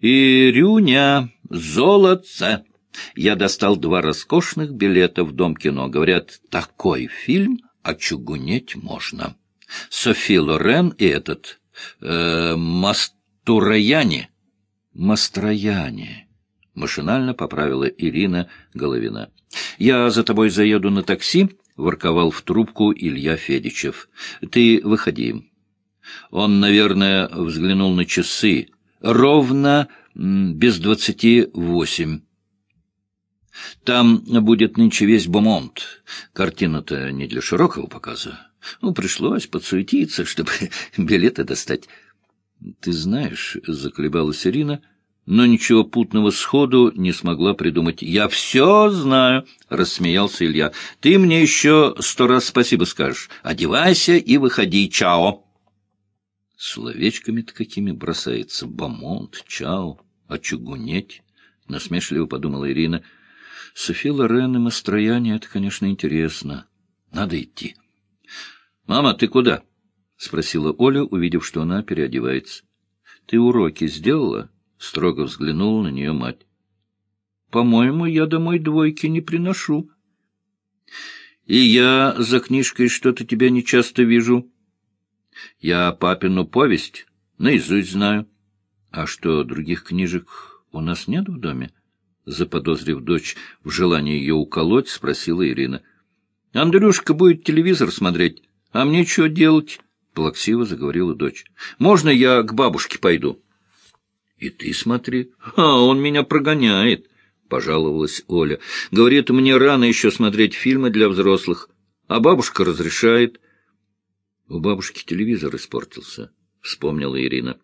Ирюня, золотце! Я достал два роскошных билета в Дом кино. Говорят, такой фильм очугунеть можно. Софи Лорен и этот... Э, Мастураяне. Мастрояне. Машинально поправила Ирина Головина. «Я за тобой заеду на такси», — ворковал в трубку Илья Федичев. «Ты выходи». Он, наверное, взглянул на часы. «Ровно без двадцати восемь». Там будет нынче весь Бомонт. Картина-то не для широкого показа. Ну, пришлось подсуетиться, чтобы билеты достать. — Ты знаешь, — заколебалась Ирина, но ничего путного сходу не смогла придумать. — Я все знаю, — рассмеялся Илья. — Ты мне еще сто раз спасибо скажешь. Одевайся и выходи. Чао! Словечками-то какими бросается. Бомонт, чао, очугунеть, — насмешливо подумала Ирина. — Софи Лорен и Мастрояне — это, конечно, интересно. Надо идти. — Мама, ты куда? — спросила Оля, увидев, что она переодевается. — Ты уроки сделала? — строго взглянула на нее мать. — По-моему, я домой двойки не приношу. — И я за книжкой что-то тебя нечасто вижу. Я папину повесть наизусть знаю. А что, других книжек у нас нет в доме? — заподозрив дочь в желании ее уколоть, спросила Ирина. — Андрюшка будет телевизор смотреть, а мне что делать? — плаксиво заговорила дочь. — Можно я к бабушке пойду? — И ты смотри. А, он меня прогоняет, — пожаловалась Оля. — Говорит, мне рано еще смотреть фильмы для взрослых, а бабушка разрешает. — У бабушки телевизор испортился, — вспомнила Ирина.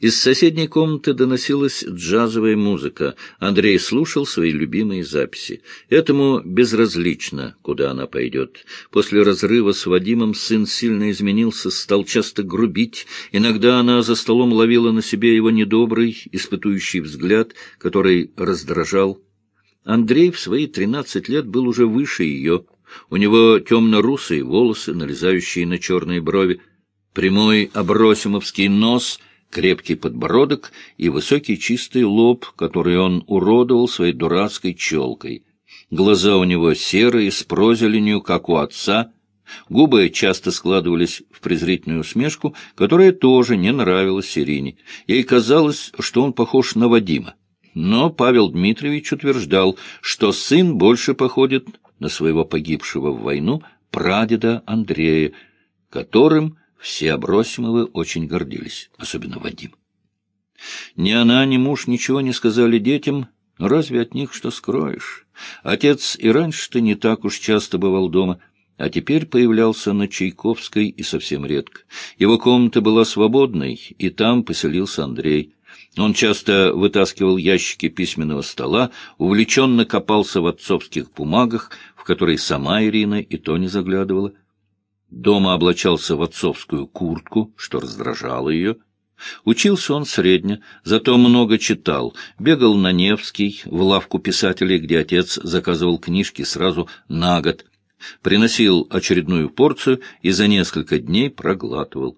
Из соседней комнаты доносилась джазовая музыка. Андрей слушал свои любимые записи. Этому безразлично, куда она пойдет. После разрыва с Вадимом сын сильно изменился, стал часто грубить. Иногда она за столом ловила на себе его недобрый, испытующий взгляд, который раздражал. Андрей в свои тринадцать лет был уже выше ее. У него темно-русые волосы, налезающие на черные брови, прямой абросимовский нос — крепкий подбородок и высокий чистый лоб, который он уродовал своей дурацкой челкой. Глаза у него серые, с прозеленью, как у отца. Губы часто складывались в презрительную усмешку, которая тоже не нравилась Ирине. Ей казалось, что он похож на Вадима. Но Павел Дмитриевич утверждал, что сын больше походит на своего погибшего в войну прадеда Андрея, которым все Абросимовы очень гордились, особенно Вадим. Ни она, ни муж ничего не сказали детям, разве от них что скроешь? Отец и раньше-то не так уж часто бывал дома, а теперь появлялся на Чайковской и совсем редко. Его комната была свободной, и там поселился Андрей. Он часто вытаскивал ящики письменного стола, увлеченно копался в отцовских бумагах, в которые сама Ирина и то не заглядывала. Дома облачался в отцовскую куртку, что раздражало ее. Учился он средне, зато много читал. Бегал на Невский, в лавку писателей, где отец заказывал книжки сразу на год. Приносил очередную порцию и за несколько дней проглатывал.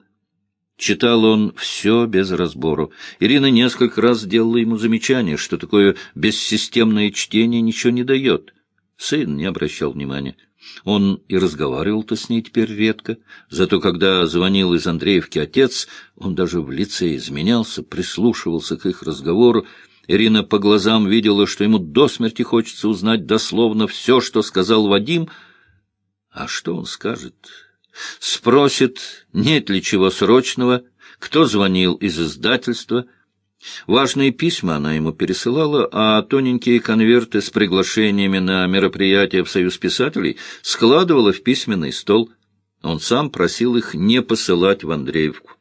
Читал он все без разбору. Ирина несколько раз делала ему замечание, что такое бессистемное чтение ничего не дает. Сын не обращал внимания. Он и разговаривал-то с ней теперь редко, зато когда звонил из Андреевки отец, он даже в лице изменялся, прислушивался к их разговору. Ирина по глазам видела, что ему до смерти хочется узнать дословно все, что сказал Вадим. А что он скажет? Спросит, нет ли чего срочного, кто звонил из издательства — Важные письма она ему пересылала, а тоненькие конверты с приглашениями на мероприятия в Союз писателей складывала в письменный стол. Он сам просил их не посылать в Андреевку.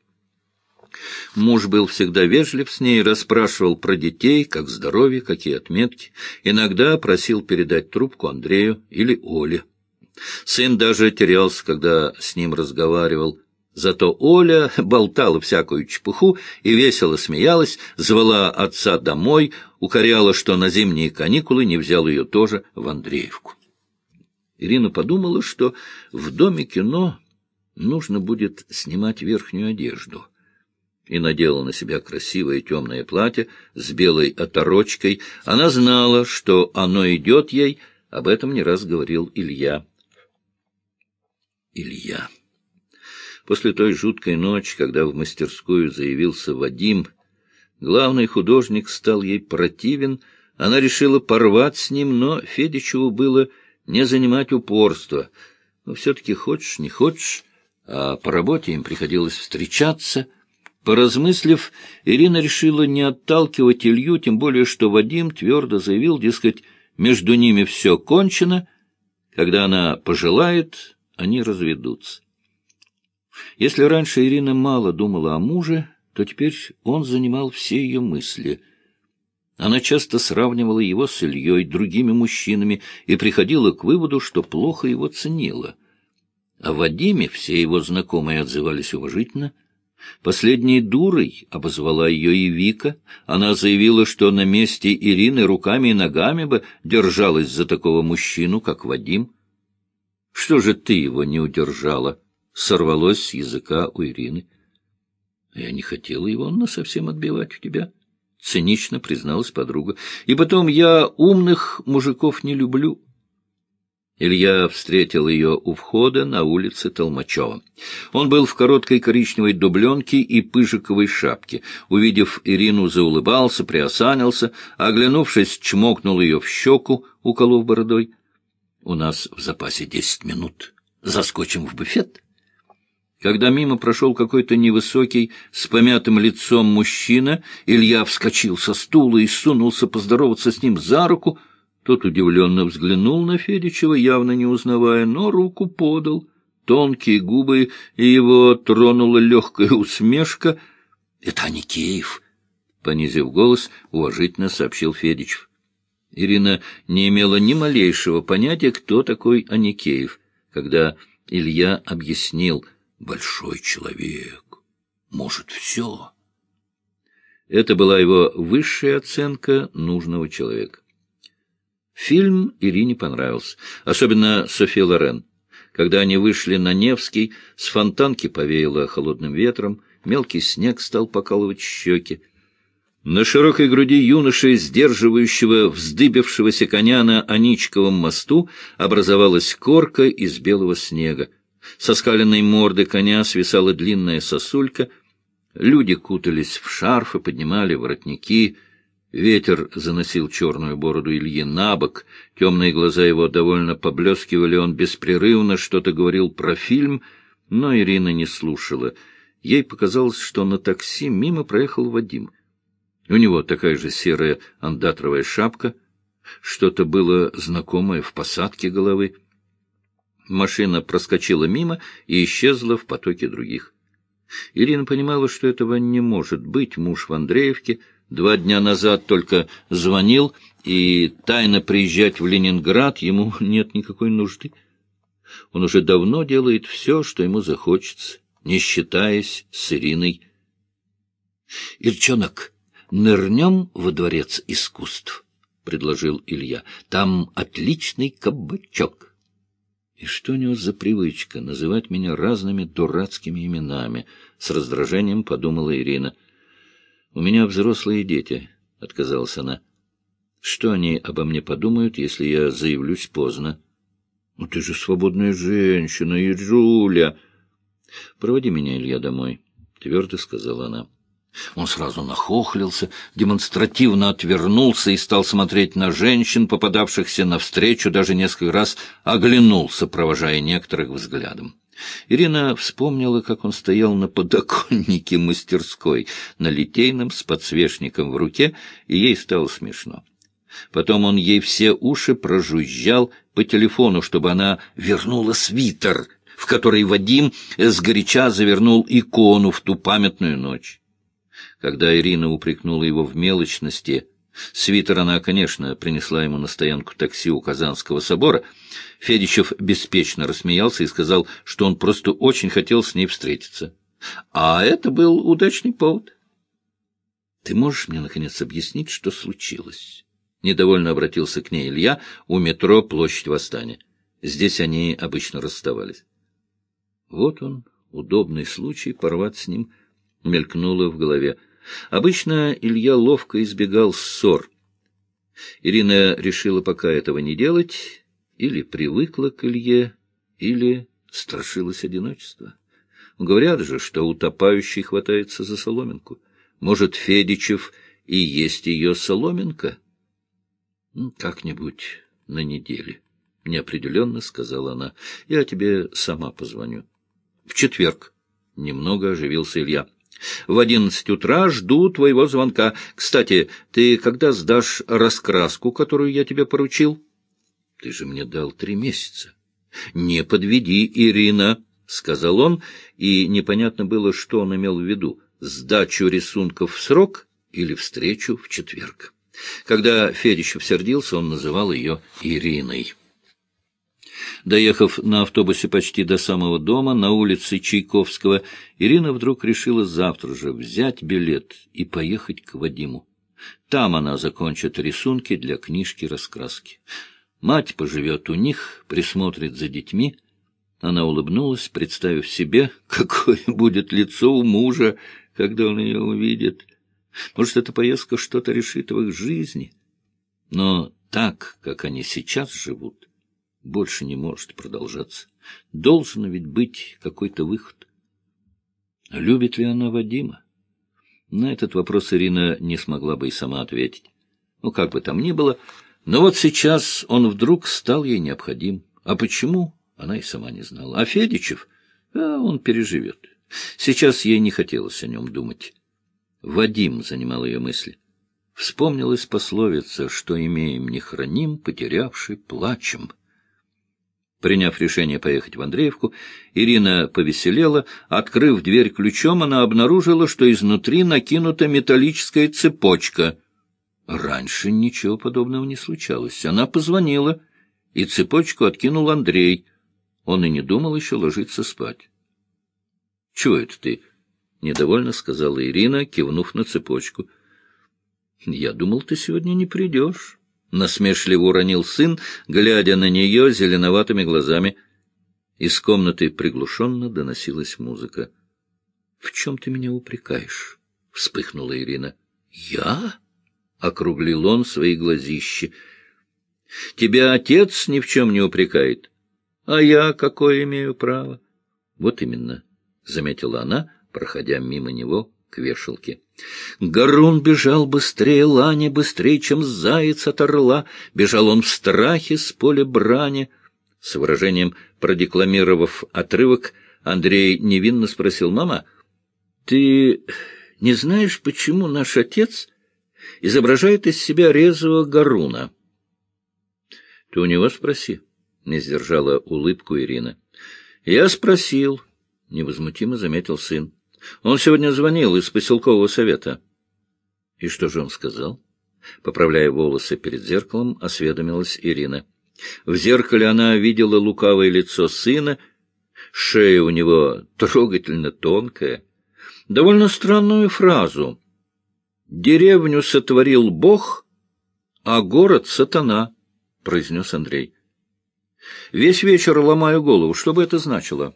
Муж был всегда вежлив с ней, расспрашивал про детей, как здоровье, какие отметки. Иногда просил передать трубку Андрею или Оле. Сын даже терялся, когда с ним разговаривал. Зато Оля болтала всякую чепуху и весело смеялась, звала отца домой, укоряла, что на зимние каникулы не взял ее тоже в Андреевку. Ирина подумала, что в доме кино нужно будет снимать верхнюю одежду. и надела на себя красивое темное платье с белой оторочкой. Она знала, что оно идет ей, об этом не раз говорил Илья. Илья. После той жуткой ночи, когда в мастерскую заявился Вадим, главный художник стал ей противен, она решила порвать с ним, но Федичеву было не занимать упорство. Но все-таки хочешь, не хочешь, а по работе им приходилось встречаться — Поразмыслив, Ирина решила не отталкивать Илью, тем более, что Вадим твердо заявил, дескать, между ними все кончено, когда она пожелает, они разведутся. Если раньше Ирина мало думала о муже, то теперь он занимал все ее мысли. Она часто сравнивала его с Ильей, другими мужчинами, и приходила к выводу, что плохо его ценила. О Вадиме все его знакомые отзывались уважительно — Последней дурой обозвала ее и Вика. Она заявила, что на месте Ирины руками и ногами бы держалась за такого мужчину, как Вадим. — Что же ты его не удержала? — сорвалось с языка у Ирины. — Я не хотела его насовсем отбивать у тебя, — цинично призналась подруга. — И потом я умных мужиков не люблю. Илья встретил ее у входа на улице Толмачева. Он был в короткой коричневой дубленке и пыжиковой шапке. Увидев Ирину, заулыбался, приосанился, оглянувшись, чмокнул ее в щеку, уколов бородой. — У нас в запасе десять минут. Заскочим в буфет. Когда мимо прошел какой-то невысокий, с помятым лицом мужчина, Илья вскочил со стула и сунулся поздороваться с ним за руку — тот удивленно взглянул на Федичева, явно не узнавая, но руку подал. Тонкие губы, и его тронула легкая усмешка. — Это Аникеев, — понизив голос, уважительно сообщил Федичев. Ирина не имела ни малейшего понятия, кто такой Аникеев, когда Илья объяснил «большой человек, может все». Это была его высшая оценка нужного человека. Фильм Ирине понравился, особенно Софи Лорен. Когда они вышли на Невский, с фонтанки повеяло холодным ветром, мелкий снег стал покалывать щеки. На широкой груди юноши, сдерживающего вздыбившегося коня на Аничковом мосту, образовалась корка из белого снега. Со скаленной морды коня свисала длинная сосулька. Люди кутались в шарфы, поднимали воротники — Ветер заносил черную бороду Ильи на бок, темные глаза его довольно поблескивали, он беспрерывно что-то говорил про фильм, но Ирина не слушала. Ей показалось, что на такси мимо проехал Вадим. У него такая же серая андатровая шапка, что-то было знакомое в посадке головы. Машина проскочила мимо и исчезла в потоке других. Ирина понимала, что этого не может быть, муж в Андреевке — Два дня назад только звонил, и тайно приезжать в Ленинград ему нет никакой нужды. Он уже давно делает все, что ему захочется, не считаясь с Ириной. — Ирчонок, нырнем во дворец искусств, — предложил Илья. — Там отличный кабачок. И что у него за привычка называть меня разными дурацкими именами? С раздражением подумала Ирина. —— У меня взрослые дети, — отказалась она. — Что они обо мне подумают, если я заявлюсь поздно? — Ну ты же свободная женщина, Иржуля! — Проводи меня, Илья, домой, — твердо сказала она. Он сразу нахохлился, демонстративно отвернулся и стал смотреть на женщин, попадавшихся навстречу, даже несколько раз оглянулся, провожая некоторых взглядом. Ирина вспомнила, как он стоял на подоконнике мастерской, на литейном с подсвечником в руке, и ей стало смешно. Потом он ей все уши прожужжал по телефону, чтобы она вернула свитер, в который Вадим сгоряча завернул икону в ту памятную ночь. Когда Ирина упрекнула его в мелочности, свитер она, конечно, принесла ему на стоянку такси у Казанского собора, Федичев беспечно рассмеялся и сказал, что он просто очень хотел с ней встретиться. А это был удачный повод. — Ты можешь мне, наконец, объяснить, что случилось? Недовольно обратился к ней Илья у метро Площадь Восстания. Здесь они обычно расставались. Вот он, удобный случай порвать с ним. — мелькнуло в голове. Обычно Илья ловко избегал ссор. Ирина решила пока этого не делать, или привыкла к Илье, или страшилась одиночества. Говорят же, что утопающий хватается за соломинку. Может, Федичев и есть ее соломинка? Ну, как-нибудь на неделе, — неопределенно сказала она. Я тебе сама позвоню. В четверг. Немного оживился Илья. В одиннадцать утра жду твоего звонка. Кстати, ты когда сдашь раскраску, которую я тебе поручил? Ты же мне дал три месяца. Не подведи, Ирина, — сказал он, и непонятно было, что он имел в виду — сдачу рисунков в срок или встречу в четверг. Когда Федищев сердился, он называл ее Ириной. Доехав на автобусе почти до самого дома, на улице Чайковского, Ирина вдруг решила завтра же взять билет и поехать к Вадиму. Там она закончит рисунки для книжки-раскраски. Мать поживет у них, присмотрит за детьми. Она улыбнулась, представив себе, какое будет лицо у мужа, когда он ее увидит. Может, эта поездка что-то решит в их жизни. Но так, как они сейчас живут, больше не может продолжаться. Должен ведь быть какой-то выход. Любит ли она Вадима? На этот вопрос Ирина не смогла бы и сама ответить. Ну, как бы там ни было, но вот сейчас он вдруг стал ей необходим. А почему, она и сама не знала. А Федичев, а он переживет. Сейчас ей не хотелось о нем думать. Вадим занимал ее мысли. Вспомнилась пословица, что имеем не храним, потерявший плачем. Приняв решение поехать в Андреевку, Ирина повеселела. Открыв дверь ключом, она обнаружила, что изнутри накинута металлическая цепочка. Раньше ничего подобного не случалось. Она позвонила, и цепочку откинул Андрей. Он и не думал еще ложиться спать. — Чего это ты? — недовольно сказала Ирина, кивнув на цепочку. — Я думал, ты сегодня не придешь. — насмешливо уронил сын, глядя на нее зеленоватыми глазами. Из комнаты приглушенно доносилась музыка. — В чем ты меня упрекаешь? — вспыхнула Ирина. — Я? — округлил он свои глазищи. — Тебя отец ни в чем не упрекает. А я какое имею право? — Вот именно, — заметила она, проходя мимо него к вешалке. Гарун бежал быстрее лани, быстрее, чем заяц от орла. Бежал он в страхе с поля брани. С выражением продекламировав отрывок, Андрей невинно спросил, «Мама, ты не знаешь, почему наш отец изображает из себя резвого Гаруна?» «Ты у него спроси», — не сдержала улыбку Ирина. «Я спросил», — невозмутимо заметил сын. Он сегодня звонил из поселкового совета. И что же он сказал? Поправляя волосы перед зеркалом, осведомилась Ирина. В зеркале она видела лукавое лицо сына, шея у него трогательно тонкая. Довольно странную фразу. «Деревню сотворил Бог, а город — сатана», — произнес Андрей. «Весь вечер ломаю голову. Что бы это значило?»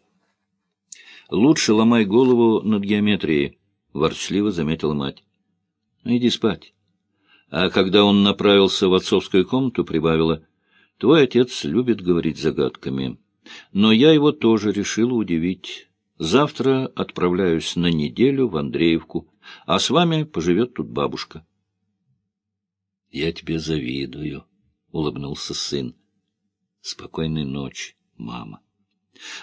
Лучше ломай голову над геометрией, — ворчливо заметила мать. — Иди спать. А когда он направился в отцовскую комнату, прибавила, — Твой отец любит говорить загадками. Но я его тоже решила удивить. Завтра отправляюсь на неделю в Андреевку, а с вами поживет тут бабушка. — Я тебе завидую, — улыбнулся сын. — Спокойной ночи, мама.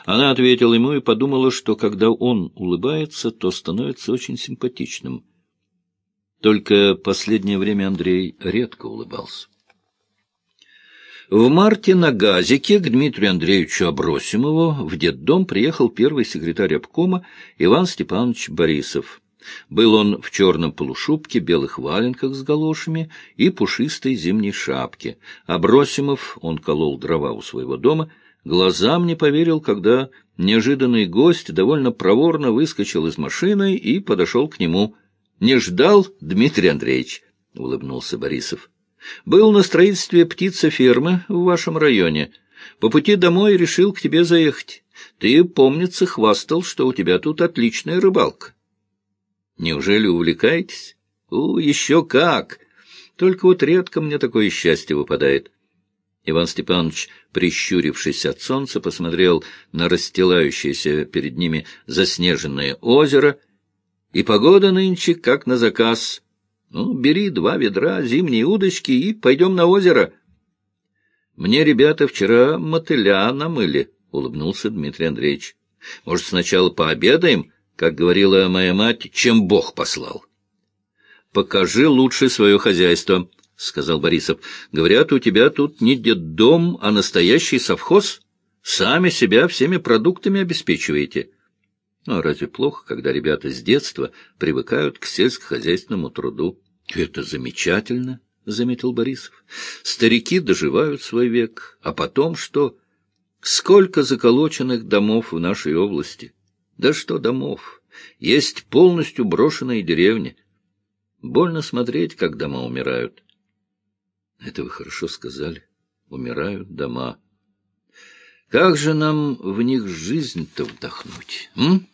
Она ответила ему и подумала, что когда он улыбается, то становится очень симпатичным. Только последнее время Андрей редко улыбался. В марте на газике к Дмитрию Андреевичу Абросимову в детдом приехал первый секретарь обкома Иван Степанович Борисов. Был он в черном полушубке, белых валенках с галошами и пушистой зимней шапке. Абросимов, он колол дрова у своего дома, глазам не поверил, когда неожиданный гость довольно проворно выскочил из машины и подошел к нему. — Не ждал, Дмитрий Андреевич? — улыбнулся Борисов. — Был на строительстве птицефермы в вашем районе. По пути домой решил к тебе заехать. Ты, помнится, хвастал, что у тебя тут отличная рыбалка. Неужели увлекаетесь? У, еще как! Только вот редко мне такое счастье выпадает. Иван Степанович, прищурившись от солнца, посмотрел на расстилающееся перед ними заснеженное озеро, и погода нынче как на заказ. Ну, бери два ведра, зимние удочки и пойдем на озеро. Мне ребята вчера мотыля намыли, — улыбнулся Дмитрий Андреевич. Может, сначала пообедаем, как говорила моя мать, чем Бог послал? Покажи лучше свое хозяйство, — сказал Борисов. — Говорят, у тебя тут не дом, а настоящий совхоз. Сами себя всеми продуктами обеспечиваете. Ну, а разве плохо, когда ребята с детства привыкают к сельскохозяйственному труду? — Это замечательно, — заметил Борисов. — Старики доживают свой век, а потом что? Сколько заколоченных домов в нашей области? Да что домов? Есть полностью брошенные деревни. Больно смотреть, как дома умирают. — это вы хорошо сказали. Умирают дома. Как же нам в них жизнь-то вдохнуть, м?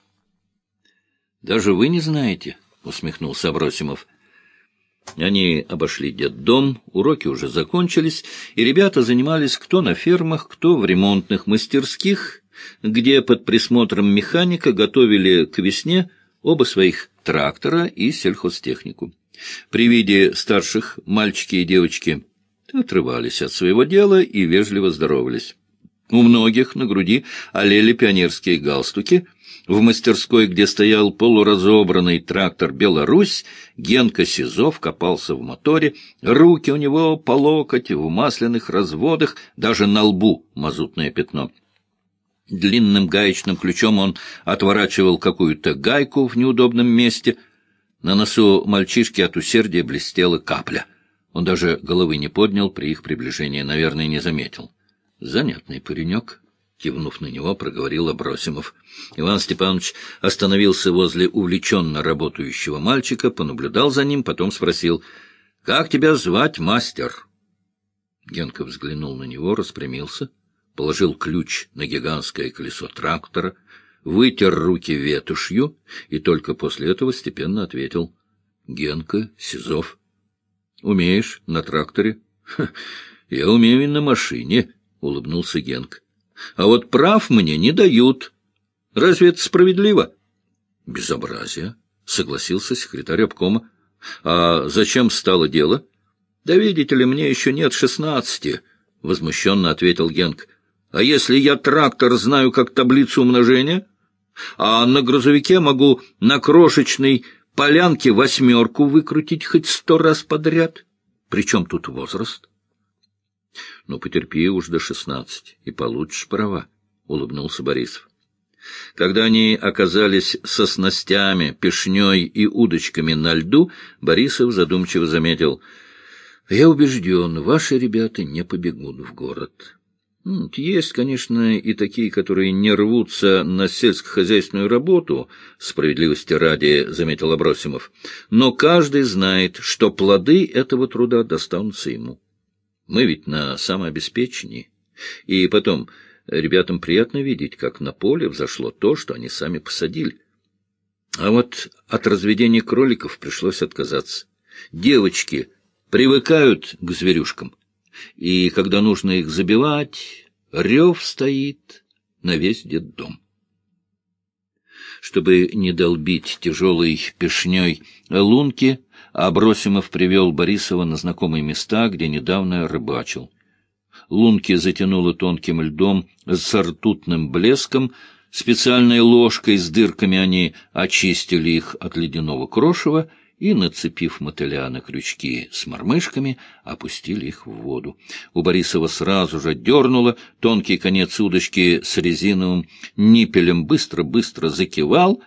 Даже вы не знаете, — усмехнулся Абросимов. Они обошли детдом, уроки уже закончились, и ребята занимались кто на фермах, кто в ремонтных мастерских, где под присмотром механика готовили к весне оба своих трактора и сельхозтехнику. При виде старших мальчики и девочки отрывались от своего дела и вежливо здоровались. У многих на груди олели пионерские галстуки. В мастерской, где стоял полуразобранный трактор «Беларусь», Генка Сизов копался в моторе, руки у него по локоть в масляных разводах, даже на лбу мазутное пятно. Длинным гаечным ключом он отворачивал какую-то гайку в неудобном месте. На носу мальчишки от усердия блестела капля — он даже головы не поднял при их приближении, наверное, не заметил. «Занятный паренек», — кивнув на него, проговорил Абросимов. Иван Степанович остановился возле увлеченно работающего мальчика, понаблюдал за ним, потом спросил, «Как тебя звать, мастер?» Генка взглянул на него, распрямился, положил ключ на гигантское колесо трактора, вытер руки ветушью и только после этого степенно ответил, «Генка Сизов». Умеешь на тракторе? — Я умею и на машине, — улыбнулся Генк. — А вот прав мне не дают. Разве это справедливо? — Безобразие, — согласился секретарь обкома. — А зачем стало дело? — Да видите ли, мне еще нет шестнадцати, — возмущенно ответил Генк. — А если я трактор знаю как таблицу умножения? А на грузовике могу на крошечный полянке восьмерку выкрутить хоть сто раз подряд. Причем тут возраст? — Ну, потерпи уж до шестнадцати, и получишь права, — улыбнулся Борисов. Когда они оказались со снастями, пешней и удочками на льду, Борисов задумчиво заметил, — Я убежден, ваши ребята не побегут в город. Есть, конечно, и такие, которые не рвутся на сельскохозяйственную работу, справедливости ради, — заметил Абросимов, — но каждый знает, что плоды этого труда достанутся ему. Мы ведь на самообеспечении. И потом, ребятам приятно видеть, как на поле взошло то, что они сами посадили. А вот от разведения кроликов пришлось отказаться. Девочки привыкают к зверюшкам и когда нужно их забивать, рев стоит на весь детдом. Чтобы не долбить тяжелой пешней лунки, Абросимов привел Борисова на знакомые места, где недавно рыбачил. Лунки затянуло тонким льдом с ртутным блеском, специальной ложкой с дырками они очистили их от ледяного крошева — и, нацепив мотыля на крючки с мормышками, опустили их в воду. У Борисова сразу же дернуло, тонкий конец удочки с резиновым ниппелем быстро-быстро закивал,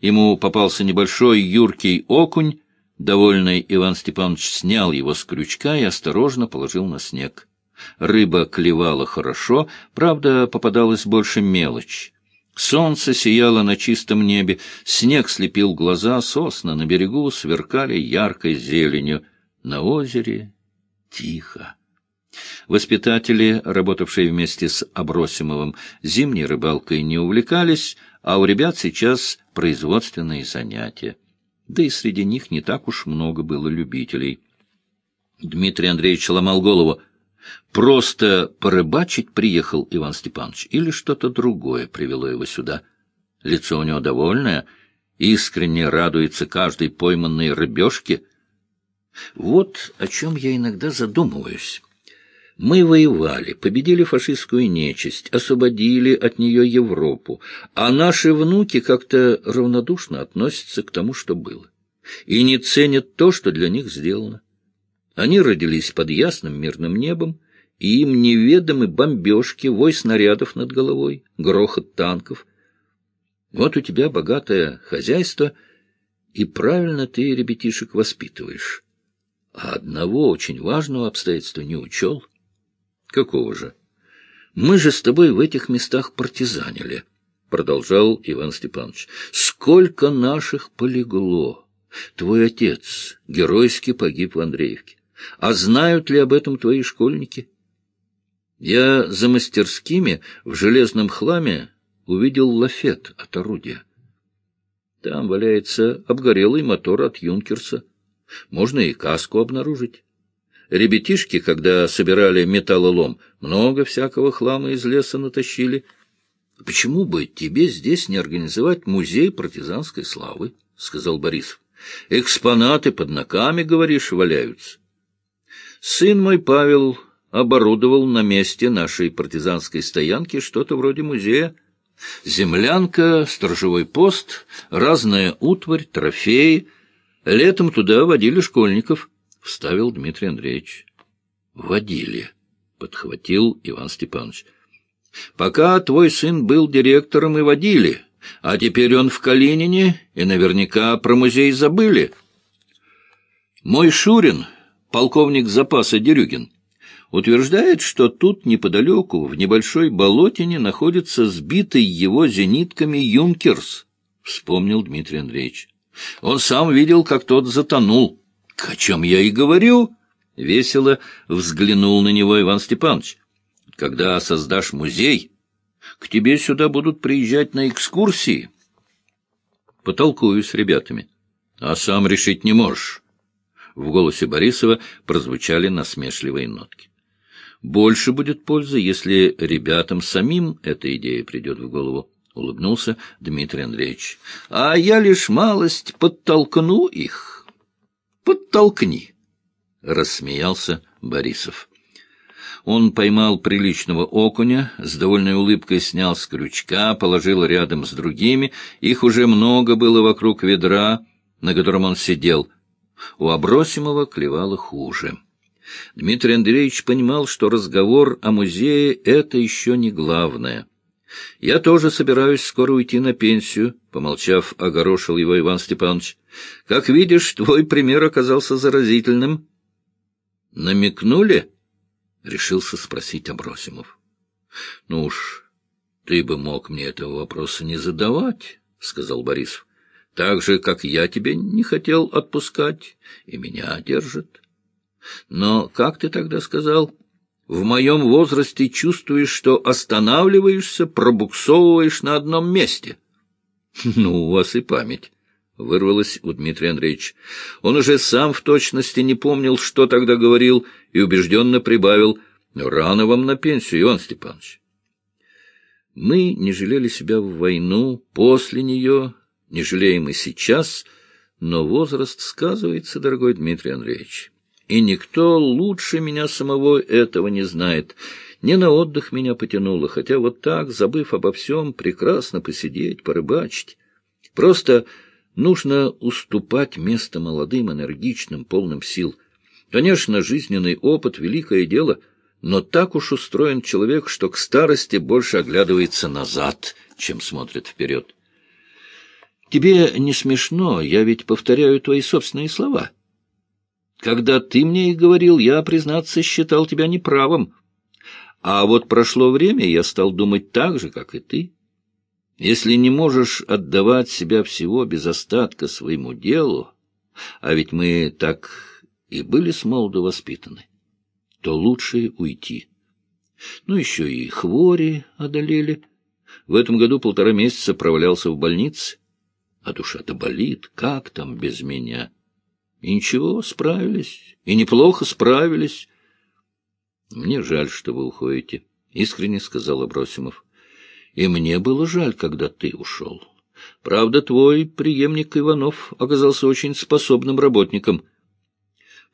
ему попался небольшой юркий окунь, довольный Иван Степанович снял его с крючка и осторожно положил на снег. Рыба клевала хорошо, правда, попадалась больше мелочь. Солнце сияло на чистом небе, снег слепил глаза, сосны на берегу сверкали яркой зеленью. На озере тихо. Воспитатели, работавшие вместе с Абросимовым, зимней рыбалкой не увлекались, а у ребят сейчас производственные занятия. Да и среди них не так уж много было любителей. Дмитрий Андреевич ломал голову. Просто порыбачить приехал Иван Степанович или что-то другое привело его сюда? Лицо у него довольное, искренне радуется каждой пойманной рыбешке. Вот о чем я иногда задумываюсь. Мы воевали, победили фашистскую нечисть, освободили от нее Европу, а наши внуки как-то равнодушно относятся к тому, что было, и не ценят то, что для них сделано. Они родились под ясным мирным небом, и им неведомы бомбежки, вой снарядов над головой, грохот танков. Вот у тебя богатое хозяйство, и правильно ты ребятишек воспитываешь. А одного очень важного обстоятельства не учел — Какого же? Мы же с тобой в этих местах партизанили, — продолжал Иван Степанович. Сколько наших полегло! Твой отец геройски погиб в Андреевке. А знают ли об этом твои школьники? Я за мастерскими в железном хламе увидел лафет от орудия. Там валяется обгорелый мотор от Юнкерса. Можно и каску обнаружить. Ребятишки, когда собирали металлолом, много всякого хлама из леса натащили. Почему бы тебе здесь не организовать музей партизанской славы? — сказал Борисов. — Экспонаты под ногами, говоришь, валяются. Сын мой Павел оборудовал на месте нашей партизанской стоянки что-то вроде музея. Землянка, сторожевой пост, разная утварь, трофеи. Летом туда водили школьников —— вставил Дмитрий Андреевич. — Водили, — подхватил Иван Степанович. — Пока твой сын был директором и водили, а теперь он в Калинине, и наверняка про музей забыли. Мой Шурин, полковник запаса Дерюгин, утверждает, что тут неподалеку, в небольшой болотине, находится сбитый его зенитками «Юнкерс», — вспомнил Дмитрий Андреевич. Он сам видел, как тот затонул. — О чем я и говорю, — весело взглянул на него Иван Степанович. — Когда создашь музей, к тебе сюда будут приезжать на экскурсии. Потолкую с ребятами. А сам решить не можешь. В голосе Борисова прозвучали насмешливые нотки. Больше будет пользы, если ребятам самим эта идея придет в голову, — улыбнулся Дмитрий Андреевич. — А я лишь малость подтолкну их. Подтолкни, — рассмеялся Борисов. Он поймал приличного окуня, с довольной улыбкой снял с крючка, положил рядом с другими. Их уже много было вокруг ведра, на котором он сидел. У Абросимова клевало хуже. Дмитрий Андреевич понимал, что разговор о музее — это еще не главное —— Я тоже собираюсь скоро уйти на пенсию, — помолчав, огорошил его Иван Степанович. — Как видишь, твой пример оказался заразительным. — Намекнули? — решился спросить Абросимов. — Ну уж, ты бы мог мне этого вопроса не задавать, — сказал Борисов. — Так же, как я тебя не хотел отпускать, и меня держит. Но, как ты тогда сказал... В моем возрасте чувствуешь, что останавливаешься, пробуксовываешь на одном месте. Ну, у вас и память, — вырвалось у Дмитрия Андреевича. Он уже сам в точности не помнил, что тогда говорил, и убежденно прибавил, рано вам на пенсию, Иван Степанович. Мы не жалели себя в войну, после нее, не жалеем и сейчас, но возраст сказывается, дорогой Дмитрий Андреевич и никто лучше меня самого этого не знает. Не на отдых меня потянуло, хотя вот так, забыв обо всем, прекрасно посидеть, порыбачить. Просто нужно уступать место молодым, энергичным, полным сил. Конечно, жизненный опыт — великое дело, но так уж устроен человек, что к старости больше оглядывается назад, чем смотрит вперед. Тебе не смешно, я ведь повторяю твои собственные слова — когда ты мне их говорил, я, признаться, считал тебя неправым. А вот прошло время, я стал думать так же, как и ты. Если не можешь отдавать себя всего без остатка своему делу, а ведь мы так и были с молоду воспитаны, то лучше уйти. Ну, еще и хвори одолели. В этом году полтора месяца провалялся в больнице. А душа-то болит, как там без меня? И ничего, справились, и неплохо справились. Мне жаль, что вы уходите, — искренне сказал Абросимов. И мне было жаль, когда ты ушел. Правда, твой преемник Иванов оказался очень способным работником.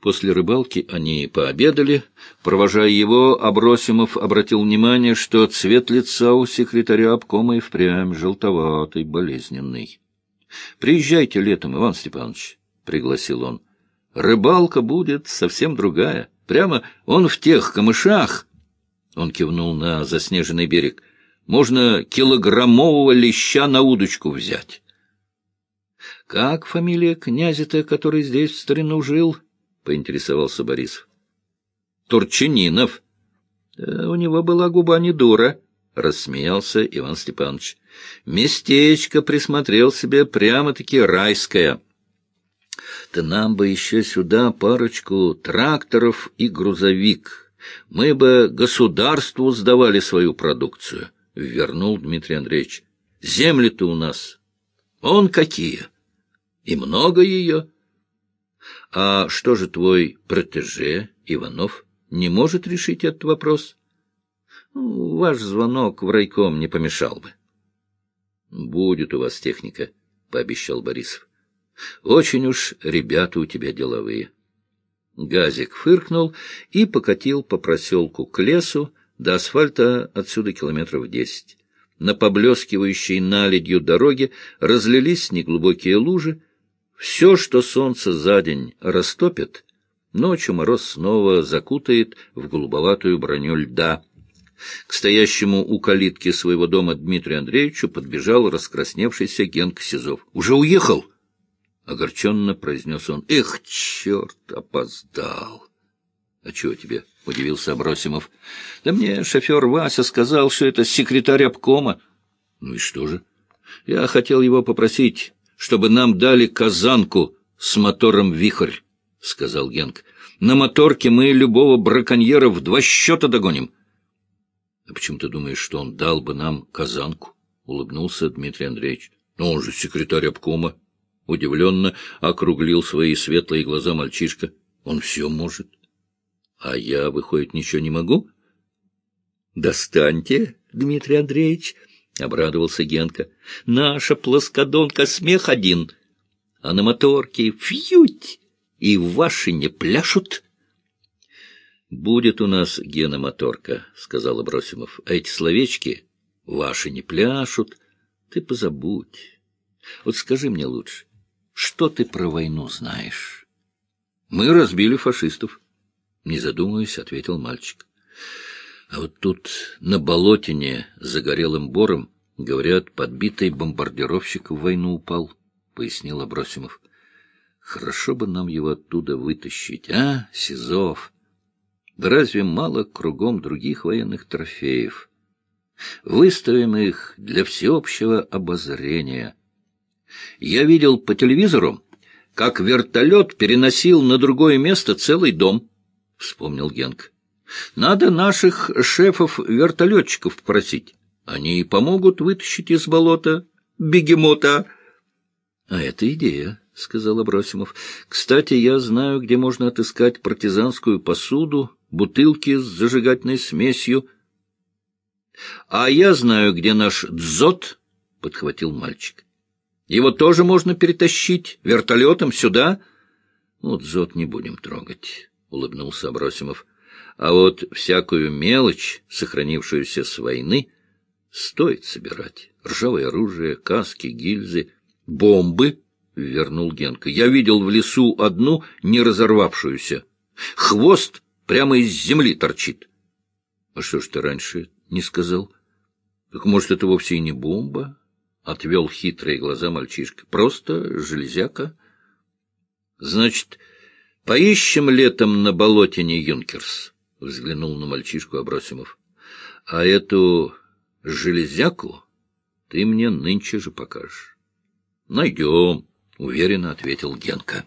После рыбалки они пообедали. Провожая его, Абросимов обратил внимание, что цвет лица у секретаря обкома и впрямь желтоватый, болезненный. — Приезжайте летом, Иван Степанович, — пригласил он. — Рыбалка будет совсем другая. Прямо он в тех камышах. Он кивнул на заснеженный берег — можно килограммового леща на удочку взять. — Как фамилия князя-то, который здесь в старину жил? — поинтересовался Борис. — Турчининов. Да, — У него была губа не дура, — рассмеялся Иван Степанович. — Местечко присмотрел себе прямо-таки райское. — Да нам бы еще сюда парочку тракторов и грузовик. Мы бы государству сдавали свою продукцию. — вернул Дмитрий Андреевич. — Земли-то у нас. Он какие. И много ее. А что же твой протеже, Иванов, не может решить этот вопрос? Ну, ваш звонок в райком не помешал бы. — Будет у вас техника, — пообещал Борисов. — Очень уж ребята у тебя деловые. Газик фыркнул и покатил по проселку к лесу, до асфальта отсюда километров десять. На поблескивающей наледью дороге разлились неглубокие лужи. Все, что солнце за день растопит, ночью мороз снова закутает в голубоватую броню льда. К стоящему у калитки своего дома Дмитрию Андреевичу подбежал раскрасневшийся Генка Сизов. — Уже уехал? — огорченно произнес он. — Эх, черт, опоздал! — А чего тебе? —— удивился Абросимов. — Да мне шофер Вася сказал, что это секретарь обкома. — Ну и что же? Я хотел его попросить, чтобы нам дали казанку с мотором «Вихрь», — сказал Генк. — На моторке мы любого браконьера в два счета догоним. — А почему ты думаешь, что он дал бы нам казанку? — улыбнулся Дмитрий Андреевич. — Ну, он же секретарь обкома. Удивленно округлил свои светлые глаза мальчишка. — Он все может. — а я, выходит, ничего не могу? — Достаньте, Дмитрий Андреевич, — обрадовался Генка. — Наша плоскодонка смех один, а на моторке фьють, и ваши не пляшут. — Будет у нас Гена моторка, — сказал Абросимов. — А эти словечки ваши не пляшут. Ты позабудь. Вот скажи мне лучше, что ты про войну знаешь? Мы разбили фашистов. Не задумываясь, ответил мальчик. А вот тут на болотине загорелым бором, говорят, подбитый бомбардировщик в войну упал, — пояснил Абросимов. Хорошо бы нам его оттуда вытащить, а, Сизов? Да разве мало кругом других военных трофеев? Выставим их для всеобщего обозрения. Я видел по телевизору, как вертолет переносил на другое место целый дом —— вспомнил Генк. — Надо наших шефов-вертолетчиков просить. Они помогут вытащить из болота бегемота. — А это идея, — сказал Абросимов. — Кстати, я знаю, где можно отыскать партизанскую посуду, бутылки с зажигательной смесью. — А я знаю, где наш дзот, — подхватил мальчик. — Его тоже можно перетащить вертолетом сюда. — Ну, дзот не будем трогать улыбнулся Абросимов. А вот всякую мелочь, сохранившуюся с войны, стоит собирать. Ржавое оружие, каски, гильзы, бомбы, — вернул Генка. Я видел в лесу одну, не разорвавшуюся. Хвост прямо из земли торчит. — А что ж ты раньше не сказал? — Так, может, это вовсе и не бомба? — отвел хитрые глаза мальчишка. — Просто железяка. — Значит, — Поищем летом на болотине Юнкерс, — взглянул на мальчишку Абросимов. — А эту железяку ты мне нынче же покажешь. — Найдем, — уверенно ответил Генка.